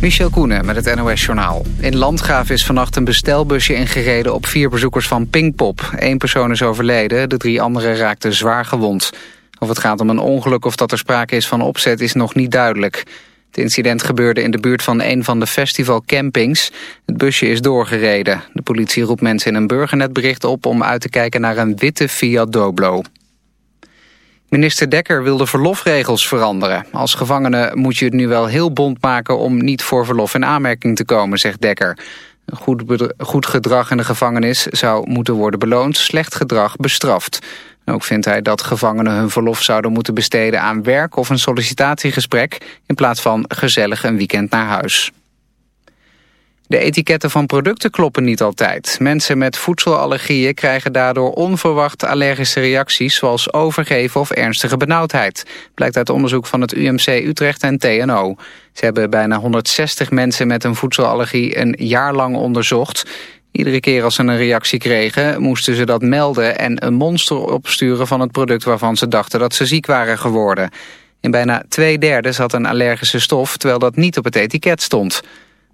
Michel Koenen met het NOS-journaal. In Landgraaf is vannacht een bestelbusje ingereden op vier bezoekers van Pinkpop. Eén persoon is overleden, de drie anderen raakten zwaar gewond. Of het gaat om een ongeluk of dat er sprake is van opzet is nog niet duidelijk. Het incident gebeurde in de buurt van een van de festivalcampings. Het busje is doorgereden. De politie roept mensen in een burgernetbericht op om uit te kijken naar een witte Fiat Doblo. Minister Dekker wil de verlofregels veranderen. Als gevangene moet je het nu wel heel bond maken om niet voor verlof in aanmerking te komen, zegt Dekker. Goed, goed gedrag in de gevangenis zou moeten worden beloond, slecht gedrag bestraft. Ook vindt hij dat gevangenen hun verlof zouden moeten besteden aan werk of een sollicitatiegesprek... in plaats van gezellig een weekend naar huis. De etiketten van producten kloppen niet altijd. Mensen met voedselallergieën krijgen daardoor onverwacht allergische reacties... zoals overgeven of ernstige benauwdheid. Blijkt uit onderzoek van het UMC Utrecht en TNO. Ze hebben bijna 160 mensen met een voedselallergie een jaar lang onderzocht. Iedere keer als ze een reactie kregen, moesten ze dat melden... en een monster opsturen van het product waarvan ze dachten dat ze ziek waren geworden. In bijna twee derde zat een allergische stof, terwijl dat niet op het etiket stond...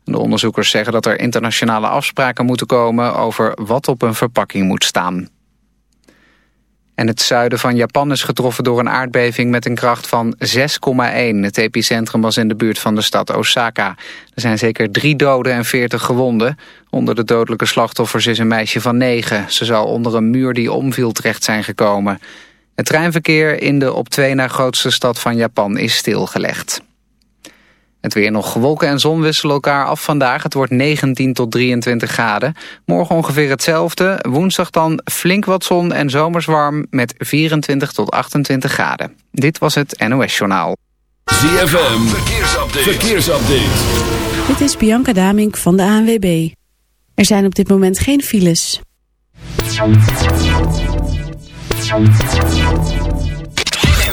De onderzoekers zeggen dat er internationale afspraken moeten komen over wat op een verpakking moet staan. En het zuiden van Japan is getroffen door een aardbeving met een kracht van 6,1. Het epicentrum was in de buurt van de stad Osaka. Er zijn zeker drie doden en 40 gewonden. Onder de dodelijke slachtoffers is een meisje van 9. Ze zou onder een muur die omviel terecht zijn gekomen. Het treinverkeer in de op twee na grootste stad van Japan is stilgelegd. Het weer nog wolken en zon wisselen elkaar af vandaag. Het wordt 19 tot 23 graden. Morgen ongeveer hetzelfde. Woensdag dan flink wat zon en zomerswarm met 24 tot 28 graden. Dit was het NOS Journaal. ZFM, verkeersupdate. verkeersupdate. Dit is Bianca Damink van de ANWB. Er zijn op dit moment geen files.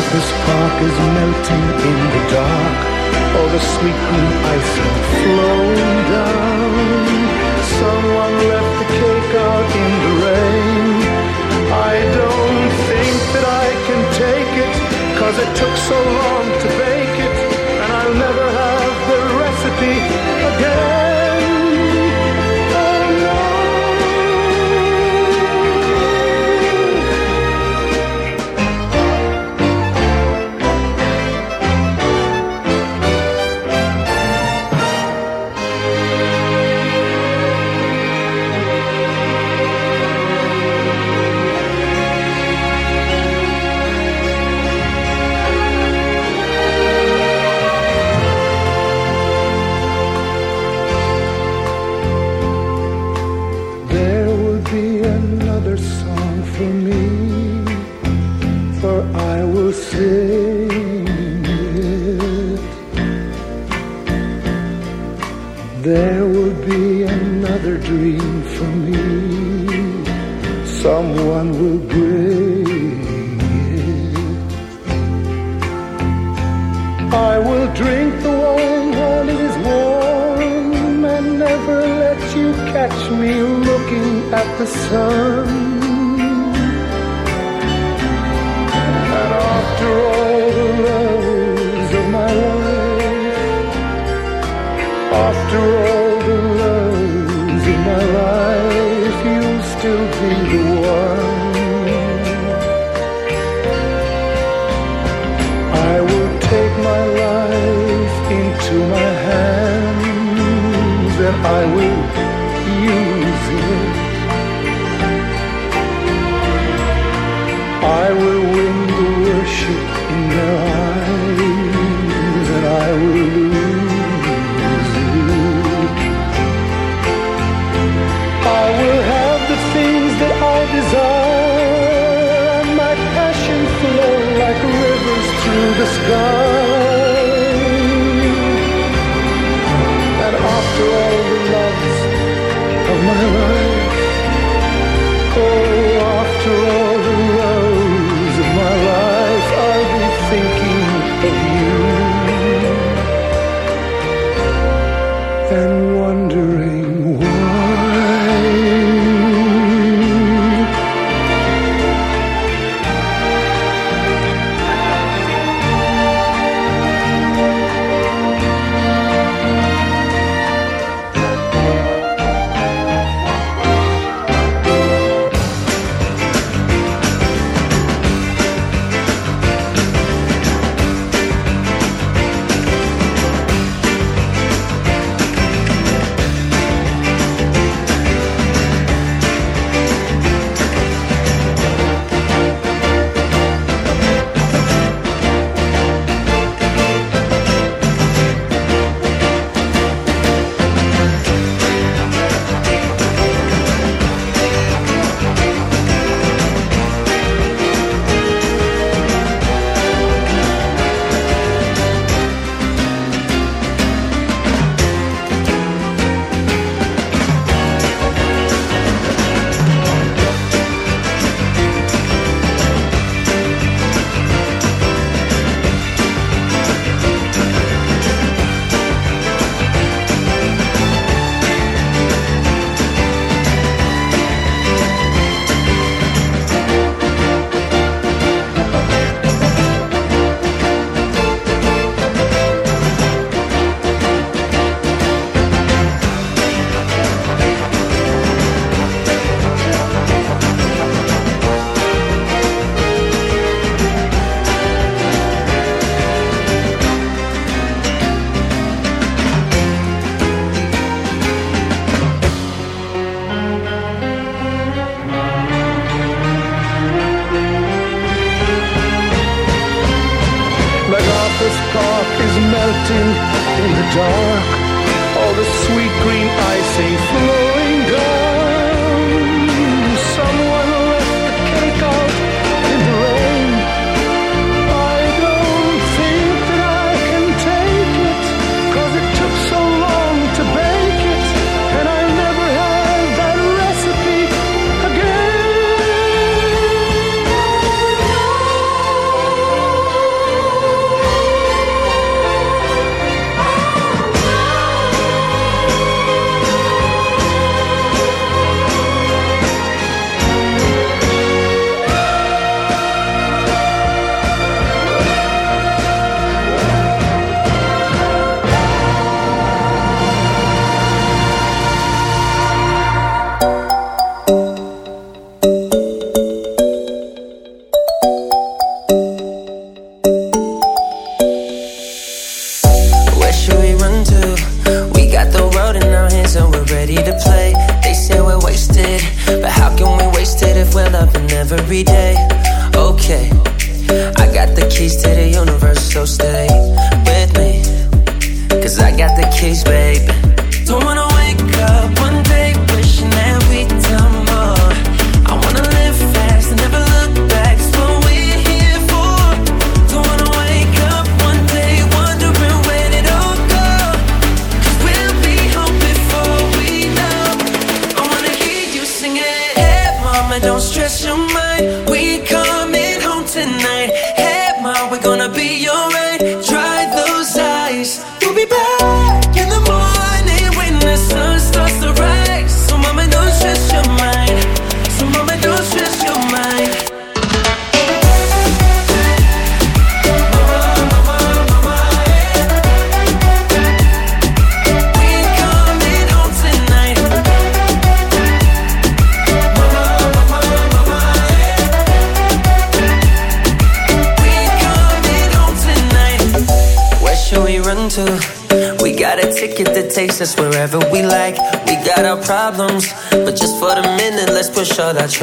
This park is melting in the dark. All the sweet green icing flowing down. Someone left the cake out in the rain. I don't think that I can take it, cause it took so long to bake you catch me looking at the sun. And after all,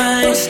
mind.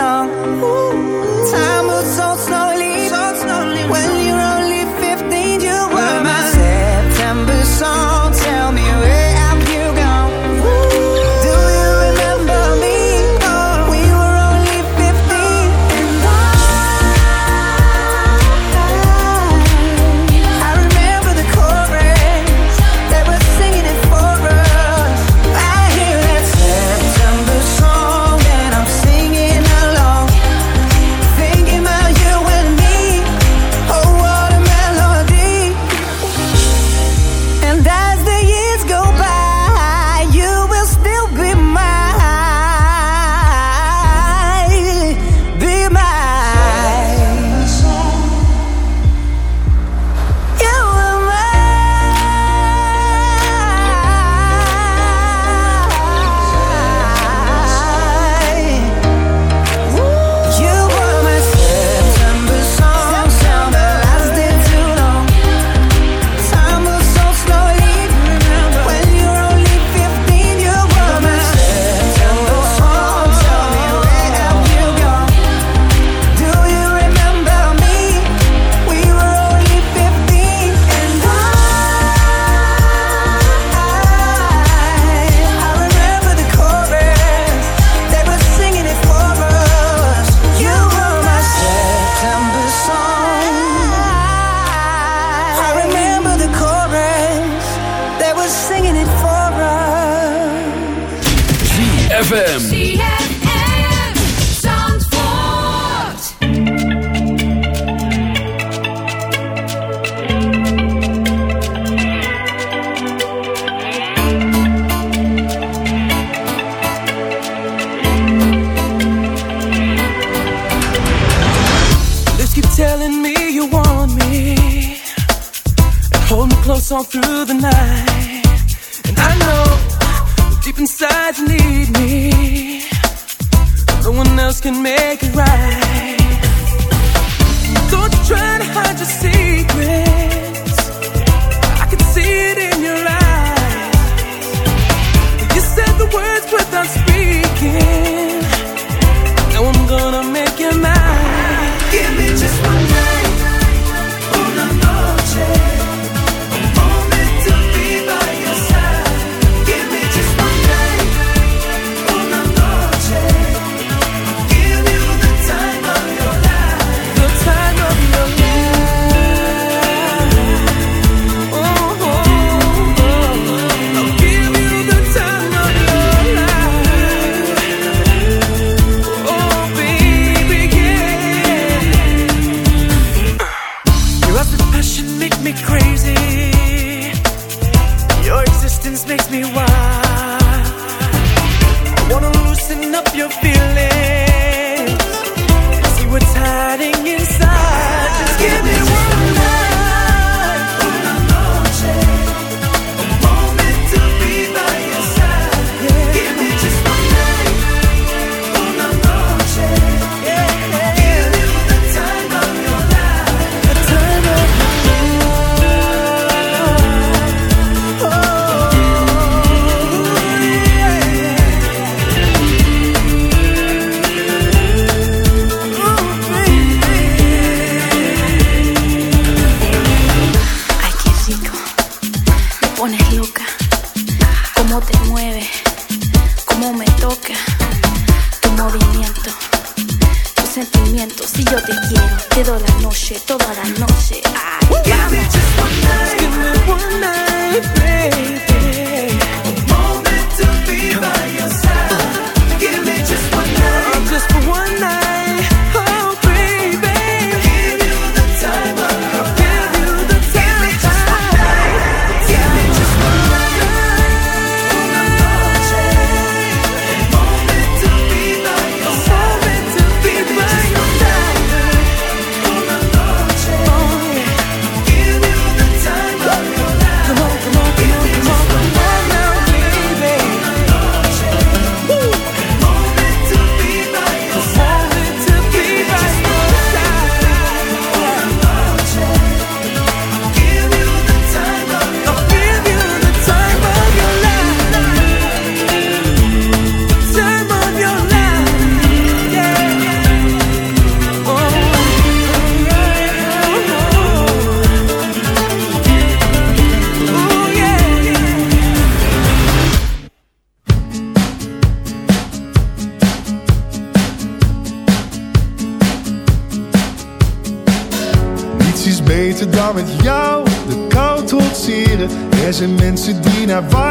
Er zijn mensen die naar waar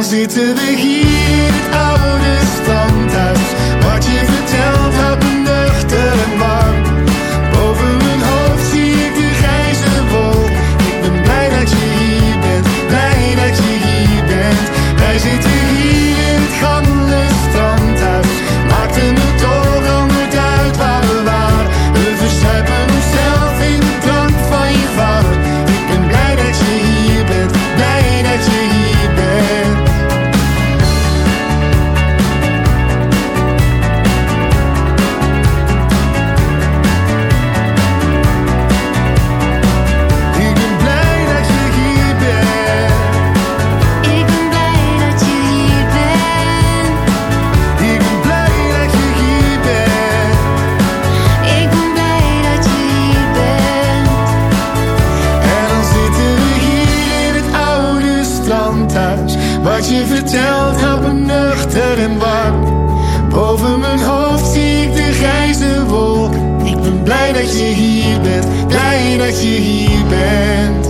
dan zitten we hier in het oude standhuis. Wat je vertelt had nuchter en warm. dat je hier bent.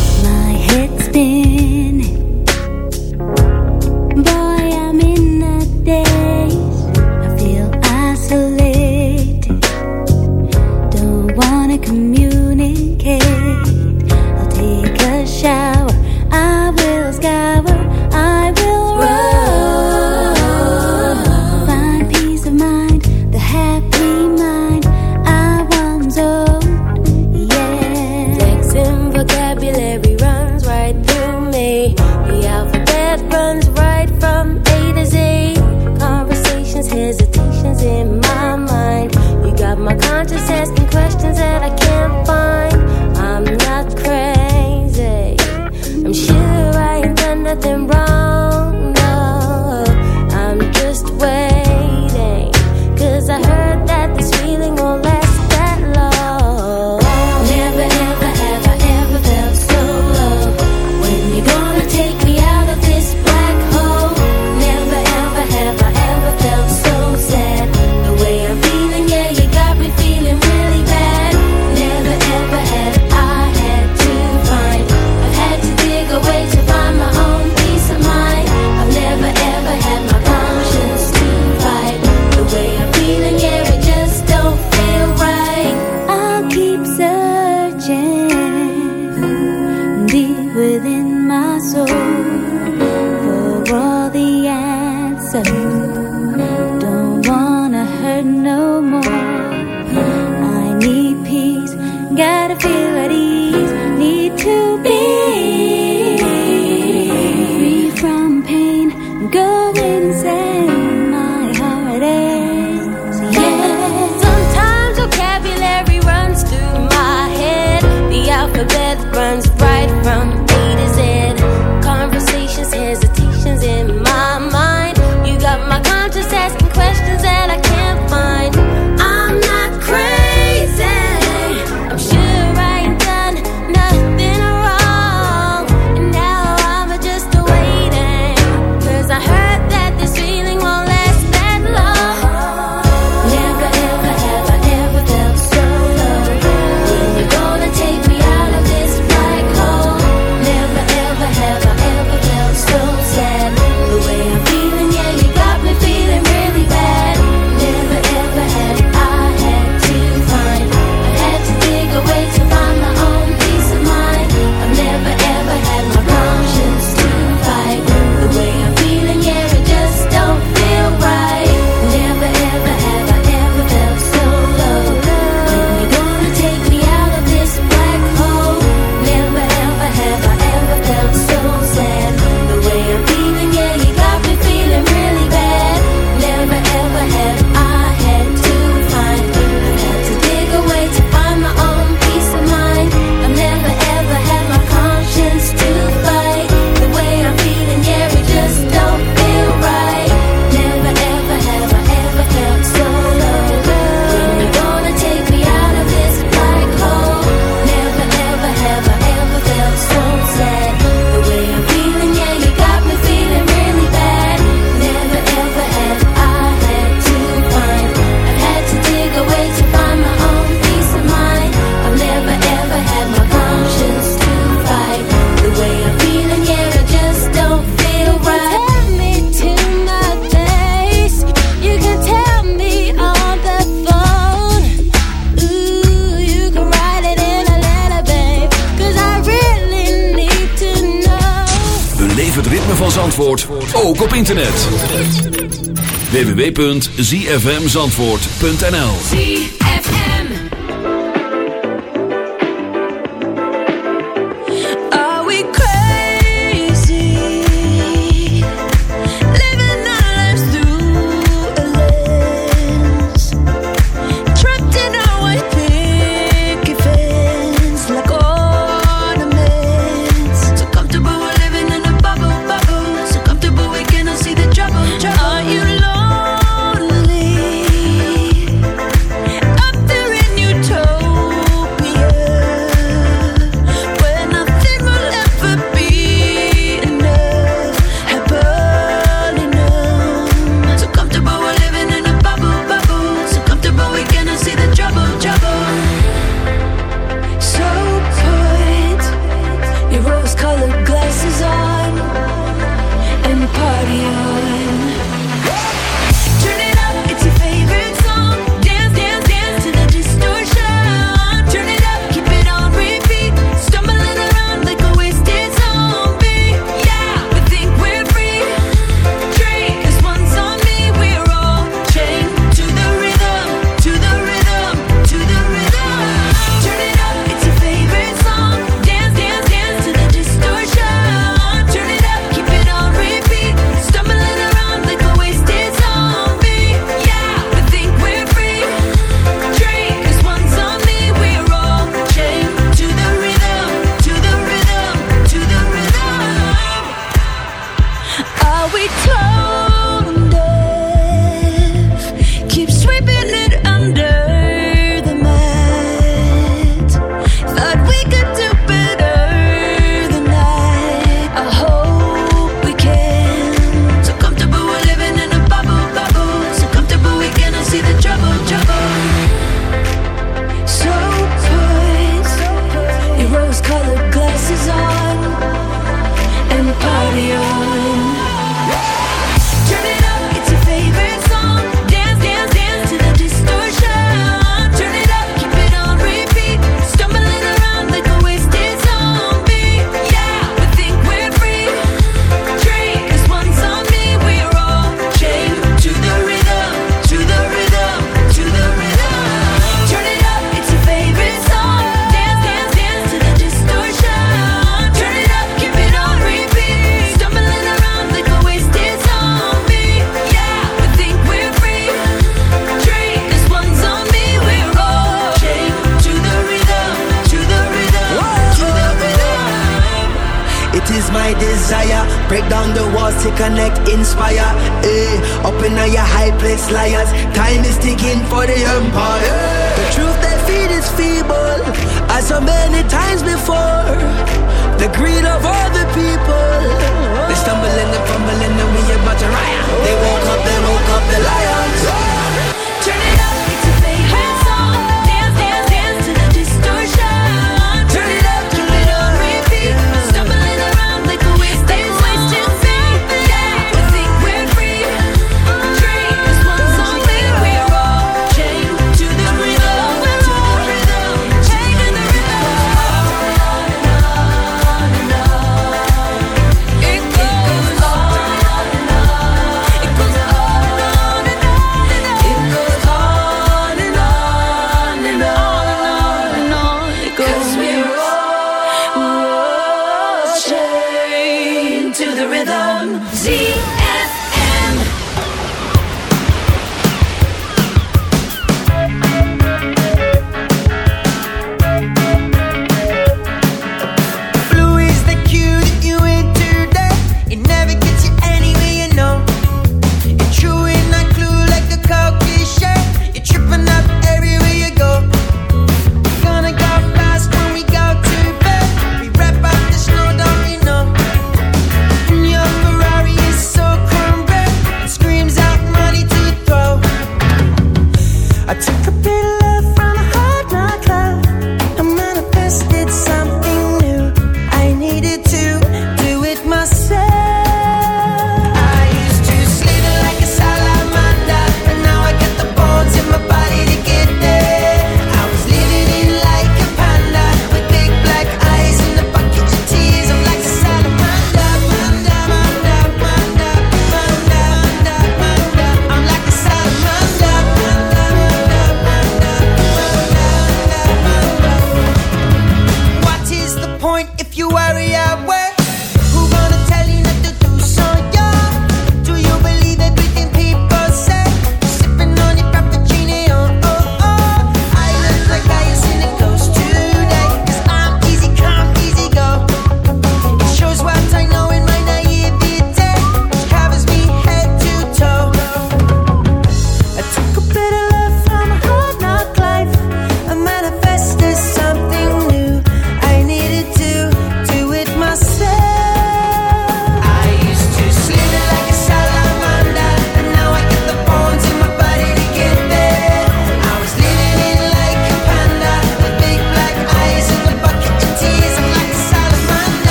Nothing wrong. zfmzandvoort.nl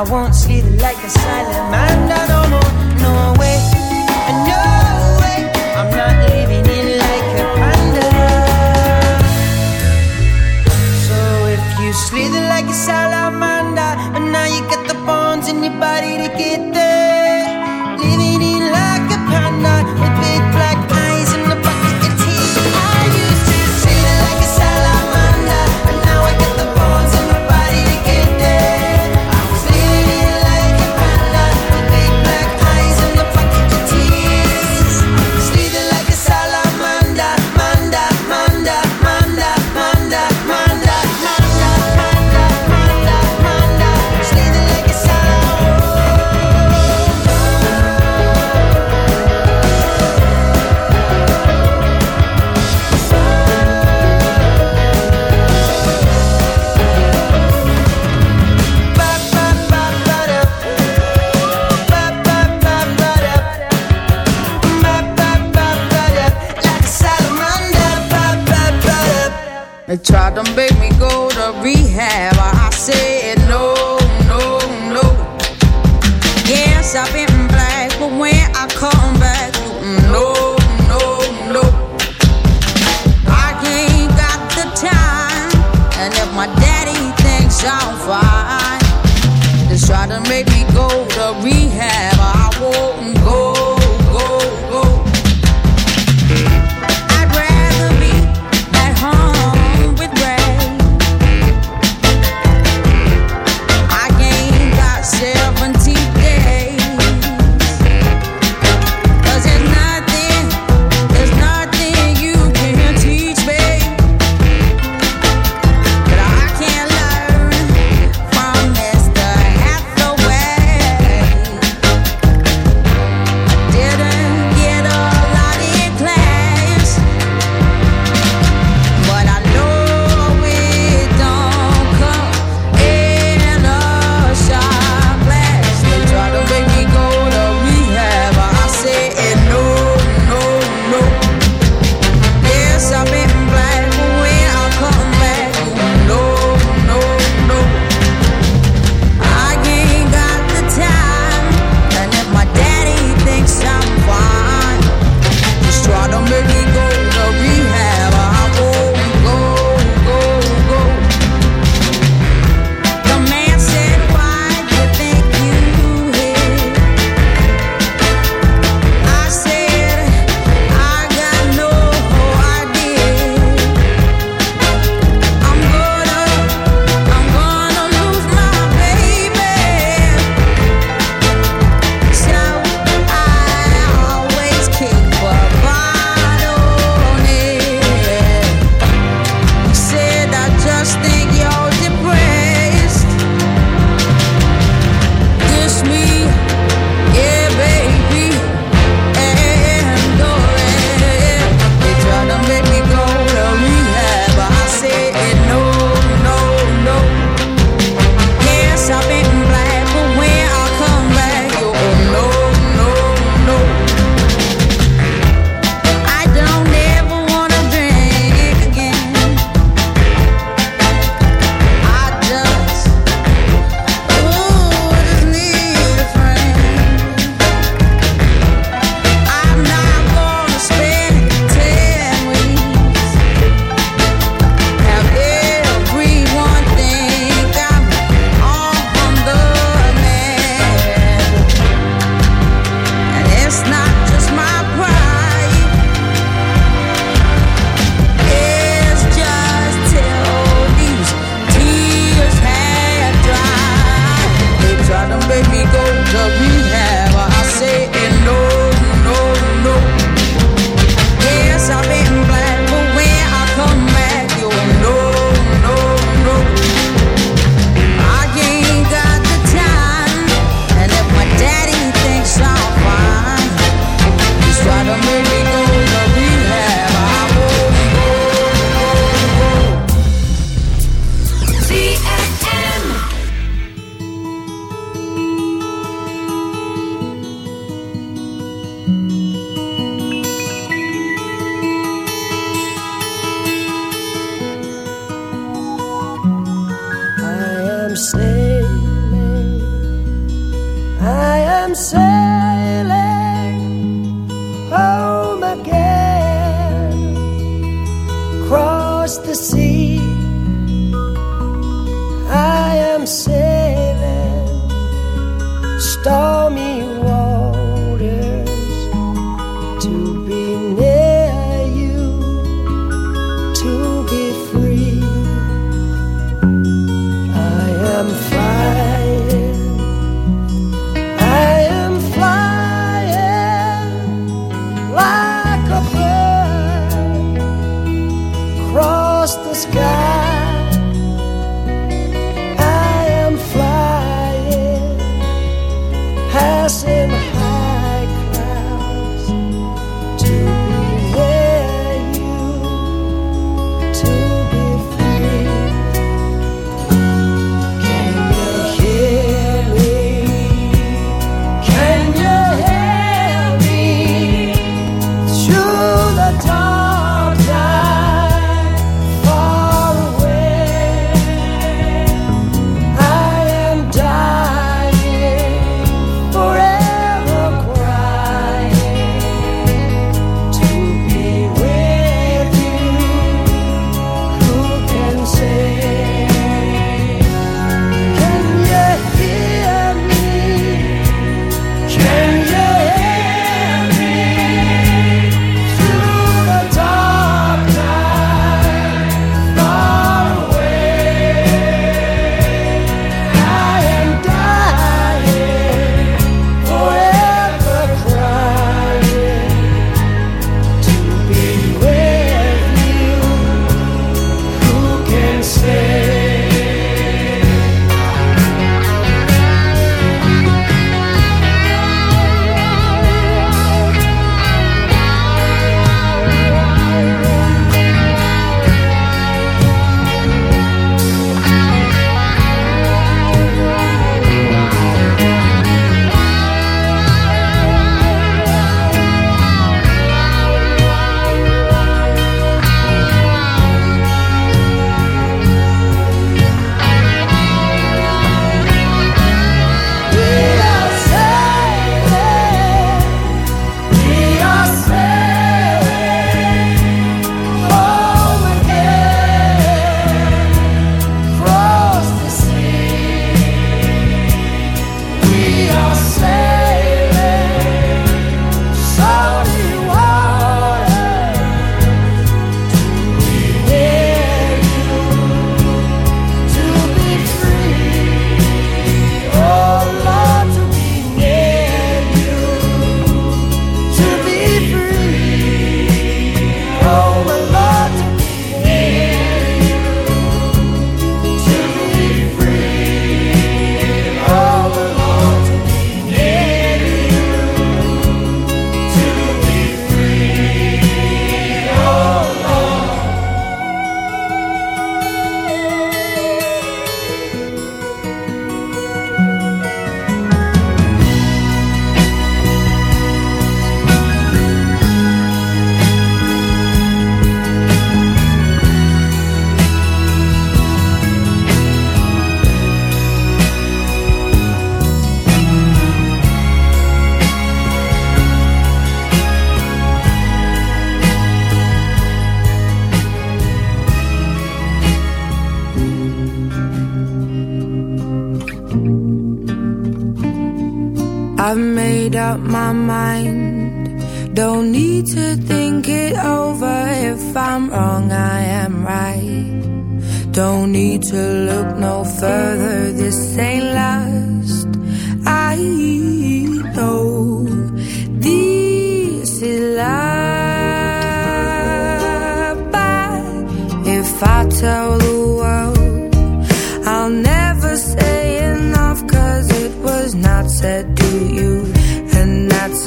I won't see the light, cause I mind I don't no way, no way. I'm not living in like a panda. So if you slither like a salamander, and now you got the bones in your body to get there.